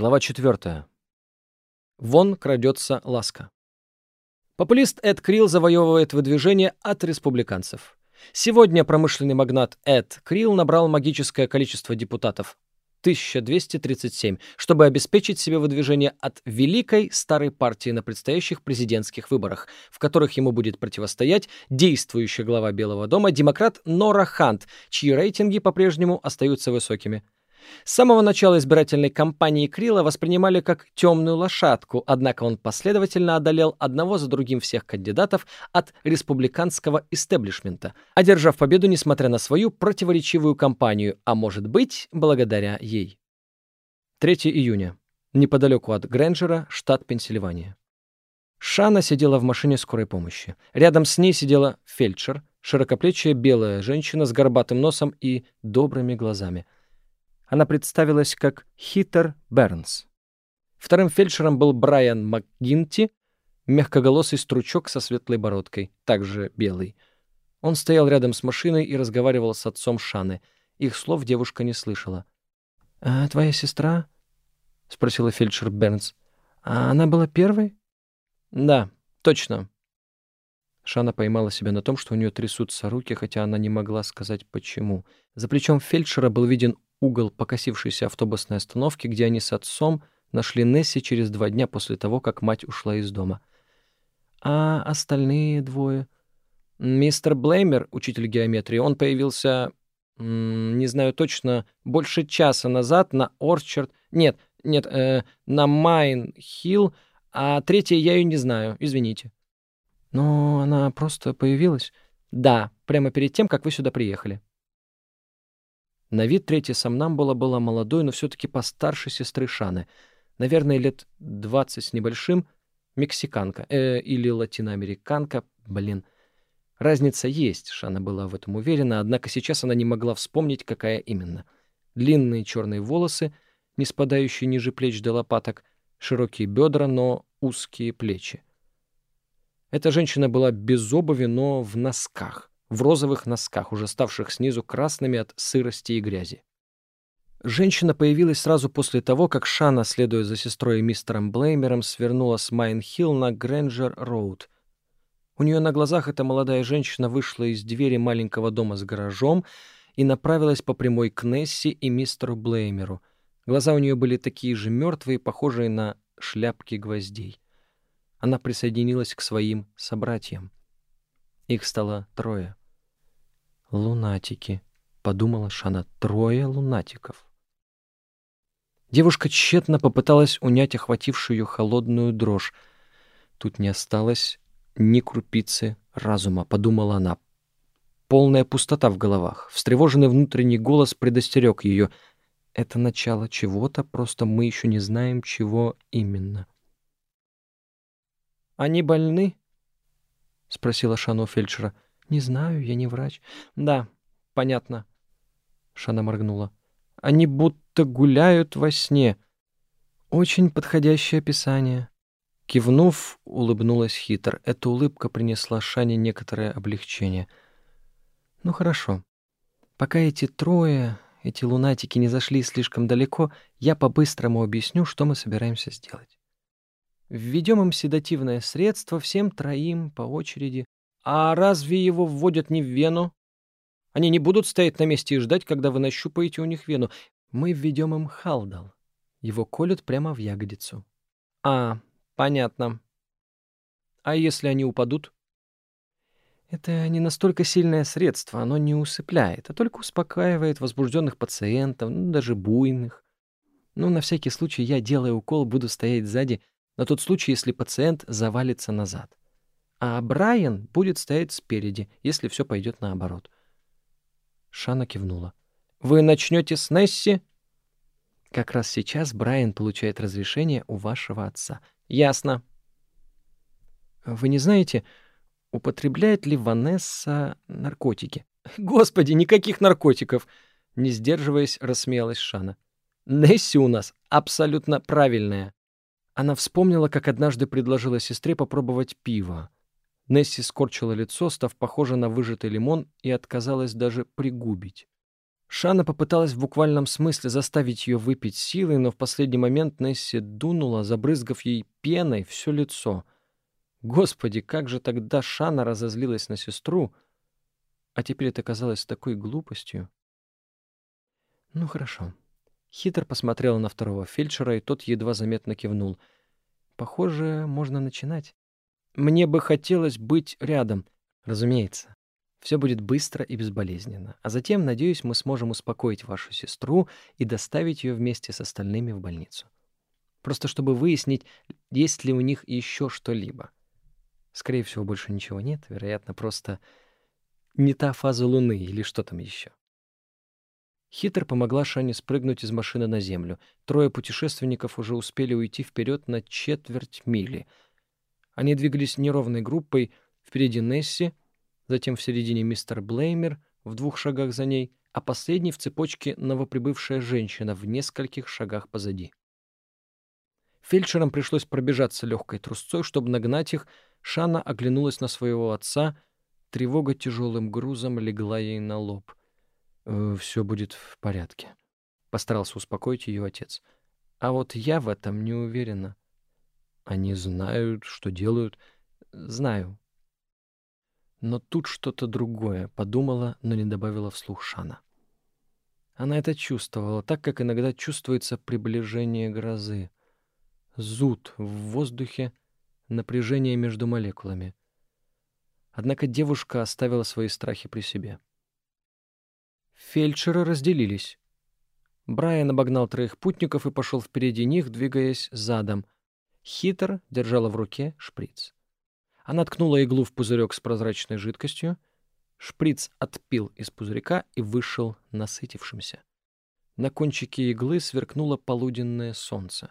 Глава 4. Вон крадется ласка. Популист Эд Крилл завоевывает выдвижение от республиканцев. Сегодня промышленный магнат Эд Крилл набрал магическое количество депутатов 1237, чтобы обеспечить себе выдвижение от великой старой партии на предстоящих президентских выборах, в которых ему будет противостоять действующий глава Белого дома демократ Нора Хант, чьи рейтинги по-прежнему остаются высокими. С самого начала избирательной кампании Крила воспринимали как темную лошадку, однако он последовательно одолел одного за другим всех кандидатов от республиканского истеблишмента, одержав победу несмотря на свою противоречивую кампанию, а может быть, благодаря ей. 3 июня. Неподалеку от Грэнджера, штат Пенсильвания. Шана сидела в машине скорой помощи. Рядом с ней сидела фельдшер, широкоплечая белая женщина с горбатым носом и добрыми глазами — она представилась как Хитер Бернс. Вторым фельдшером был Брайан МакГинти, мягкоголосый стручок со светлой бородкой, также белый. Он стоял рядом с машиной и разговаривал с отцом Шаны. Их слов девушка не слышала. «А твоя сестра?» — спросила фельдшер Бернс. «А она была первой?» «Да, точно». Шана поймала себя на том, что у нее трясутся руки, хотя она не могла сказать, почему. За плечом фельдшера был виден угол покосившейся автобусной остановки, где они с отцом нашли Несси через два дня после того, как мать ушла из дома. А остальные двое? Мистер Блеймер, учитель геометрии, он появился, не знаю точно, больше часа назад на Орчард... Нет, нет, э, на Майн-Хилл, а третья я ее не знаю, извините. Но она просто появилась? Да, прямо перед тем, как вы сюда приехали. На вид третья сомнамбула была молодой, но все-таки постарше сестры Шаны. Наверное, лет двадцать с небольшим. Мексиканка э, или латиноамериканка. Блин. Разница есть, Шана была в этом уверена, однако сейчас она не могла вспомнить, какая именно. Длинные черные волосы, не спадающие ниже плеч до лопаток, широкие бедра, но узкие плечи. Эта женщина была без обуви, но в носках в розовых носках, уже ставших снизу красными от сырости и грязи. Женщина появилась сразу после того, как Шана, следуя за сестрой и мистером Блеймером, свернула с Майн-Хилл на Грэнджер-Роуд. У нее на глазах эта молодая женщина вышла из двери маленького дома с гаражом и направилась по прямой к Несси и мистеру Блеймеру. Глаза у нее были такие же мертвые, похожие на шляпки гвоздей. Она присоединилась к своим собратьям. Их стало трое. «Лунатики», — подумала Шана, — «трое лунатиков». Девушка тщетно попыталась унять охватившую ее холодную дрожь. Тут не осталось ни крупицы разума, подумала она. Полная пустота в головах. Встревоженный внутренний голос предостерег ее. Это начало чего-то, просто мы еще не знаем, чего именно. «Они больны?» — спросила Шану фельдшера. «Не знаю, я не врач». «Да, понятно». Шана моргнула. «Они будто гуляют во сне». «Очень подходящее описание». Кивнув, улыбнулась хитр. Эта улыбка принесла Шане некоторое облегчение. «Ну хорошо. Пока эти трое, эти лунатики не зашли слишком далеко, я по-быстрому объясню, что мы собираемся сделать. Введем им седативное средство всем троим по очереди. А разве его вводят не в вену? Они не будут стоять на месте и ждать, когда вы нащупаете у них вену. Мы введем им халдал. Его колют прямо в ягодицу. А, понятно. А если они упадут? Это не настолько сильное средство, оно не усыпляет, а только успокаивает возбужденных пациентов, ну, даже буйных. Ну, на всякий случай я, делая укол, буду стоять сзади, на тот случай, если пациент завалится назад а Брайан будет стоять спереди, если все пойдет наоборот. Шана кивнула. «Вы начнете с Несси?» «Как раз сейчас Брайан получает разрешение у вашего отца». «Ясно». «Вы не знаете, употребляет ли Ванесса наркотики?» «Господи, никаких наркотиков!» Не сдерживаясь, рассмеялась Шана. «Несси у нас абсолютно правильная». Она вспомнила, как однажды предложила сестре попробовать пиво. Несси скорчила лицо, став похожа на выжатый лимон, и отказалась даже пригубить. Шана попыталась в буквальном смысле заставить ее выпить силой, но в последний момент Несси дунула, забрызгав ей пеной все лицо. Господи, как же тогда Шана разозлилась на сестру, а теперь это казалось такой глупостью. Ну хорошо. Хитр посмотрела на второго фельдшера, и тот едва заметно кивнул. Похоже, можно начинать. Мне бы хотелось быть рядом, разумеется. Все будет быстро и безболезненно. А затем, надеюсь, мы сможем успокоить вашу сестру и доставить ее вместе с остальными в больницу. Просто чтобы выяснить, есть ли у них еще что-либо. Скорее всего, больше ничего нет. Вероятно, просто не та фаза Луны или что там еще. Хитр помогла Шане спрыгнуть из машины на землю. Трое путешественников уже успели уйти вперед на четверть мили. Они двигались неровной группой, впереди Несси, затем в середине мистер Блеймер, в двух шагах за ней, а последний в цепочке новоприбывшая женщина в нескольких шагах позади. Фельдшерам пришлось пробежаться легкой трусцой, чтобы нагнать их. Шана оглянулась на своего отца. Тревога тяжелым грузом легла ей на лоб. «Э, «Все будет в порядке», — постарался успокоить ее отец. «А вот я в этом не уверена». «Они знают, что делают». «Знаю», но тут что-то другое, подумала, но не добавила вслух Шана. Она это чувствовала, так как иногда чувствуется приближение грозы. Зуд в воздухе, напряжение между молекулами. Однако девушка оставила свои страхи при себе. Фельдшеры разделились. Брайан обогнал троих путников и пошел впереди них, двигаясь задом. Хитр держала в руке шприц. Она ткнула иглу в пузырек с прозрачной жидкостью. Шприц отпил из пузырька и вышел насытившимся. На кончике иглы сверкнуло полуденное солнце.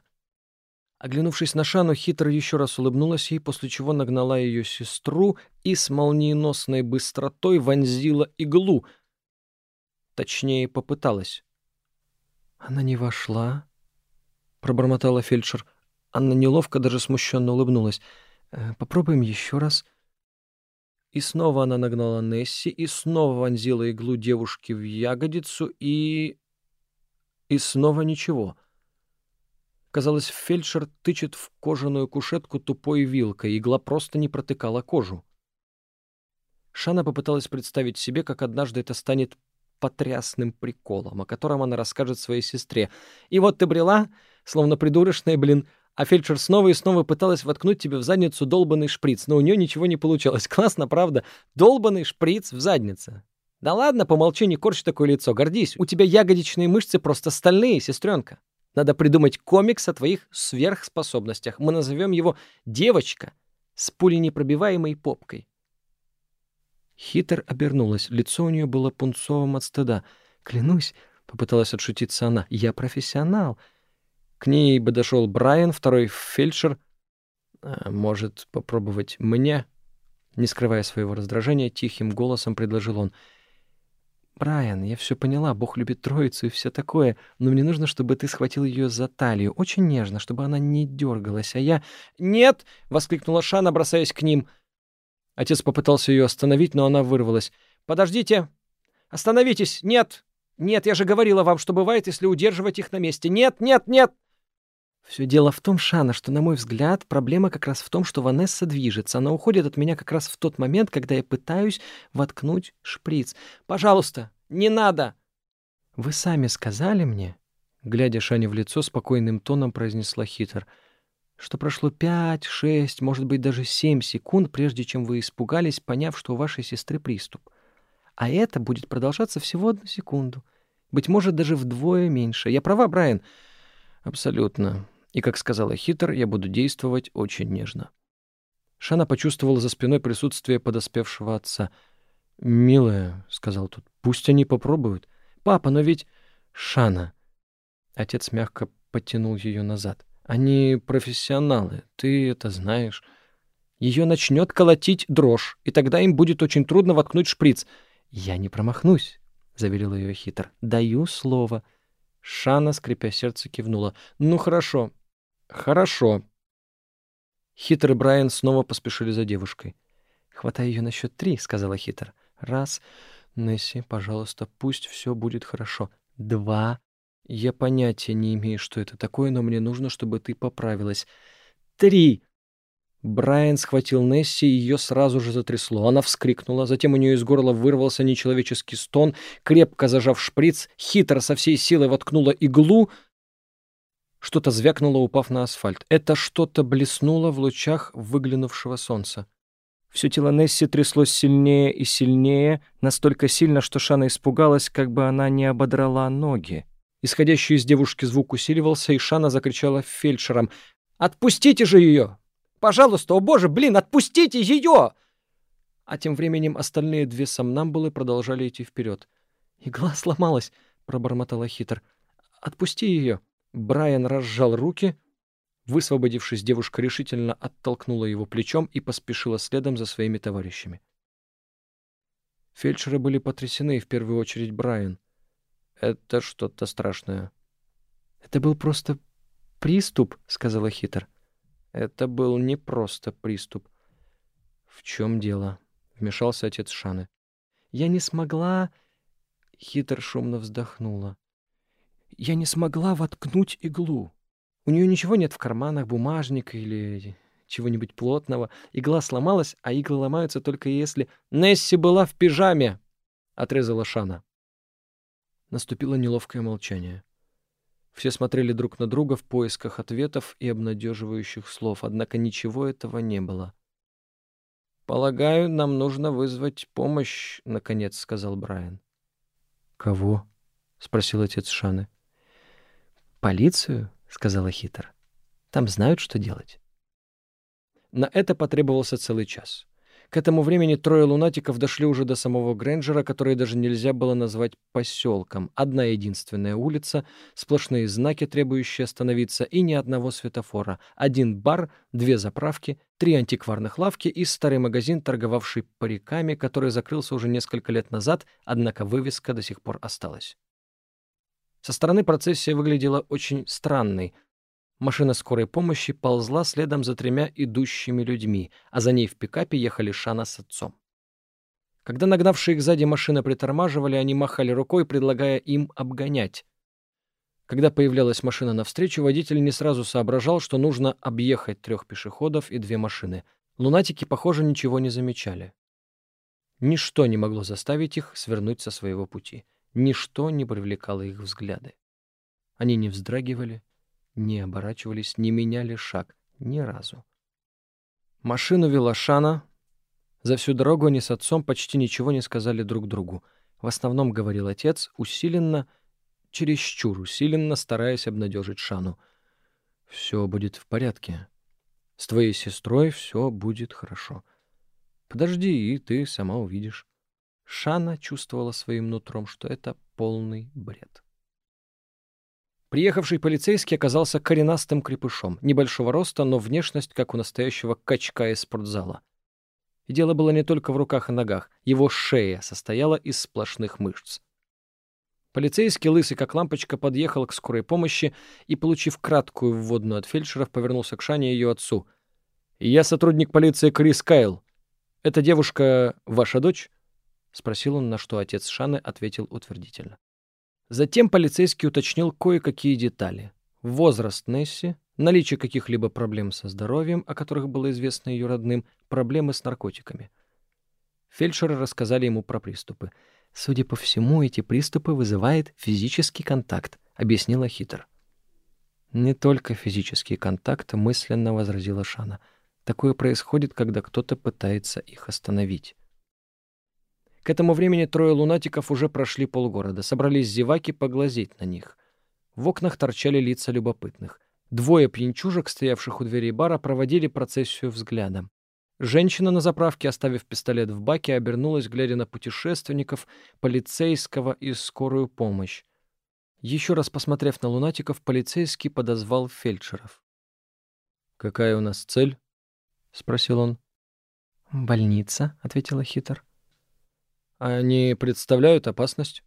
Оглянувшись на Шану, хитро еще раз улыбнулась ей, после чего нагнала ее сестру и с молниеносной быстротой вонзила иглу. Точнее, попыталась. «Она не вошла», — пробормотала фельдшер. Анна неловко, даже смущенно улыбнулась. Э, попробуем еще раз. И снова она нагнала Несси, и снова вонзила иглу девушки в ягодицу, и... И снова ничего. Казалось, фельдшер тычет в кожаную кушетку тупой вилкой, игла просто не протыкала кожу. Шана попыталась представить себе, как однажды это станет потрясным приколом, о котором она расскажет своей сестре. «И вот ты брела, словно придурочная, блин, а фельдшер снова и снова пыталась воткнуть тебе в задницу долбанный шприц, но у нее ничего не получалось. Классно, правда? Долбанный шприц в заднице. Да ладно, помолчи, не корчи такое лицо, гордись. У тебя ягодичные мышцы просто стальные, сестренка. Надо придумать комикс о твоих сверхспособностях. Мы назовем его «Девочка с пуленепробиваемой попкой». Хитер обернулась. Лицо у нее было пунцовым от стыда. «Клянусь», — попыталась отшутиться она, — «я профессионал». К ней бы дошел Брайан, второй фельдшер. А, «Может, попробовать мне?» Не скрывая своего раздражения, тихим голосом предложил он. «Брайан, я все поняла, Бог любит троицу и все такое, но мне нужно, чтобы ты схватил ее за талию, очень нежно, чтобы она не дергалась, а я...» «Нет!» — воскликнула Шана, бросаясь к ним. Отец попытался ее остановить, но она вырвалась. «Подождите! Остановитесь! Нет! Нет, я же говорила вам, что бывает, если удерживать их на месте. Нет, нет, нет!» Все дело в том, Шана, что, на мой взгляд, проблема как раз в том, что Ванесса движется. Она уходит от меня как раз в тот момент, когда я пытаюсь воткнуть шприц. Пожалуйста, не надо!» «Вы сами сказали мне...» Глядя Шане в лицо, спокойным тоном произнесла Хитер, что прошло пять, шесть, может быть, даже семь секунд, прежде чем вы испугались, поняв, что у вашей сестры приступ. А это будет продолжаться всего одну секунду. Быть может, даже вдвое меньше. Я права, Брайан?» «Абсолютно. И, как сказала Хитер, я буду действовать очень нежно. Шана почувствовала за спиной присутствие подоспевшего отца. «Милая», — сказал тот, — «пусть они попробуют». «Папа, но ведь...» «Шана». Отец мягко подтянул ее назад. «Они профессионалы, ты это знаешь. Ее начнет колотить дрожь, и тогда им будет очень трудно воткнуть шприц. Я не промахнусь», — заверил ее Хитер. «Даю слово». Шана, скрипя сердце, кивнула. «Ну, хорошо. «Хорошо». Хитр и Брайан снова поспешили за девушкой. «Хватай ее на счет три», — сказала Хитр. «Раз. Несси, пожалуйста, пусть все будет хорошо. Два. Я понятия не имею, что это такое, но мне нужно, чтобы ты поправилась. Три. Брайан схватил Несси, и ее сразу же затрясло. Она вскрикнула, затем у нее из горла вырвался нечеловеческий стон. Крепко зажав шприц, хитро со всей силой воткнула иглу. Что-то звякнуло, упав на асфальт. Это что-то блеснуло в лучах выглянувшего солнца. Все тело Несси тряслось сильнее и сильнее, настолько сильно, что Шана испугалась, как бы она не ободрала ноги. Исходящий из девушки звук усиливался, и Шана закричала фельдшерам «Отпустите же ее! Пожалуйста, о боже, блин, отпустите ее!» А тем временем остальные две сомнамбулы продолжали идти вперед. «Игла сломалась», — пробормотала хитр. «Отпусти ее». Брайан разжал руки. Высвободившись, девушка решительно оттолкнула его плечом и поспешила следом за своими товарищами. Фельдшеры были потрясены, в первую очередь Брайан. «Это что-то страшное». «Это был просто приступ», — сказала Хитр. Это был не просто приступ. «В чем дело?» — вмешался отец Шаны. «Я не смогла...» — Хитр шумно вздохнула. «Я не смогла воткнуть иглу. У нее ничего нет в карманах, бумажника или чего-нибудь плотного. Игла сломалась, а иглы ломаются только если... Несси была в пижаме!» — отрезала Шана. Наступило неловкое молчание. Все смотрели друг на друга в поисках ответов и обнадеживающих слов, однако ничего этого не было. «Полагаю, нам нужно вызвать помощь», — наконец сказал Брайан. «Кого?» — спросил отец Шаны. «Полицию», — сказала Хитер. «Там знают, что делать». На это потребовался целый час. К этому времени трое лунатиков дошли уже до самого Грэнджера, который даже нельзя было назвать поселком. Одна единственная улица, сплошные знаки, требующие остановиться, и ни одного светофора. Один бар, две заправки, три антикварных лавки и старый магазин, торговавший париками, который закрылся уже несколько лет назад, однако вывеска до сих пор осталась. Со стороны процессия выглядела очень странной — Машина скорой помощи ползла следом за тремя идущими людьми, а за ней в пикапе ехали Шана с отцом. Когда нагнавшие их сзади машины притормаживали, они махали рукой, предлагая им обгонять. Когда появлялась машина навстречу, водитель не сразу соображал, что нужно объехать трех пешеходов и две машины. Лунатики, похоже, ничего не замечали. Ничто не могло заставить их свернуть со своего пути. Ничто не привлекало их взгляды. Они не вздрагивали, не оборачивались, не меняли шаг ни разу. Машину вела Шана. За всю дорогу они с отцом почти ничего не сказали друг другу. В основном говорил отец, усиленно, чересчур усиленно, стараясь обнадежить Шану. «Все будет в порядке. С твоей сестрой все будет хорошо. Подожди, и ты сама увидишь». Шана чувствовала своим нутром, что это полный бред. Приехавший полицейский оказался коренастым крепышом, небольшого роста, но внешность, как у настоящего качка из спортзала. И дело было не только в руках и ногах, его шея состояла из сплошных мышц. Полицейский, лысый как лампочка, подъехал к скорой помощи и, получив краткую вводную от фельдшеров, повернулся к Шане и ее отцу. «Я сотрудник полиции Крис Кайл. Эта девушка ваша дочь?» — спросил он, на что отец Шаны ответил утвердительно. Затем полицейский уточнил кое-какие детали. Возраст Несси, наличие каких-либо проблем со здоровьем, о которых было известно ее родным, проблемы с наркотиками. Фельдшеры рассказали ему про приступы. «Судя по всему, эти приступы вызывает физический контакт», — объяснила Хитер. «Не только физический контакт», — мысленно возразила Шана. «Такое происходит, когда кто-то пытается их остановить». К этому времени трое лунатиков уже прошли полгорода. Собрались зеваки поглазеть на них. В окнах торчали лица любопытных. Двое пьянчужек, стоявших у дверей бара, проводили процессию взглядом. Женщина на заправке, оставив пистолет в баке, обернулась, глядя на путешественников, полицейского и скорую помощь. Еще раз посмотрев на лунатиков, полицейский подозвал фельдшеров. «Какая у нас цель?» — спросил он. «Больница», — ответила Хитер. Они представляют опасность?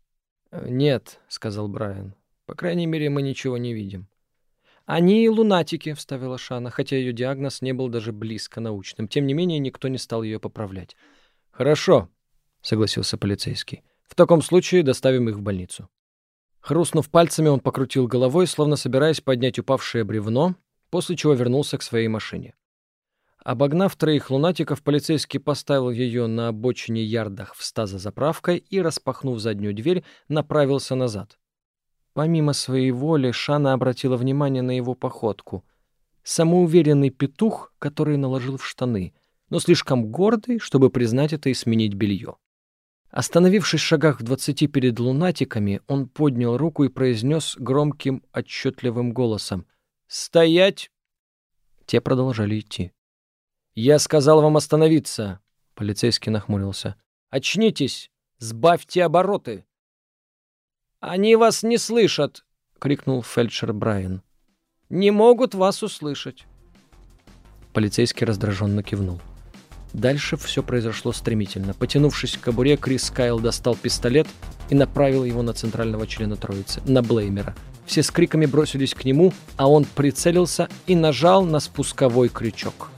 Э, нет, сказал Брайан. По крайней мере, мы ничего не видим. Они лунатики, вставила Шана, хотя ее диагноз не был даже близко научным. Тем не менее, никто не стал ее поправлять. Хорошо, согласился полицейский. В таком случае доставим их в больницу. Хрустнув пальцами, он покрутил головой, словно собираясь поднять упавшее бревно, после чего вернулся к своей машине. Обогнав троих лунатиков, полицейский поставил ее на обочине ярдах в ста за заправкой и, распахнув заднюю дверь, направился назад. Помимо своей воли, Шана обратила внимание на его походку. Самоуверенный петух, который наложил в штаны, но слишком гордый, чтобы признать это и сменить белье. Остановившись в шагах в двадцати перед лунатиками, он поднял руку и произнес громким, отчетливым голосом «Стоять!» Те продолжали идти. «Я сказал вам остановиться!» Полицейский нахмурился. «Очнитесь! Сбавьте обороты!» «Они вас не слышат!» — крикнул фельдшер Брайан. «Не могут вас услышать!» Полицейский раздраженно кивнул. Дальше все произошло стремительно. Потянувшись к кобуре, Крис Кайл достал пистолет и направил его на центрального члена троицы, на Блеймера. Все с криками бросились к нему, а он прицелился и нажал на спусковой крючок.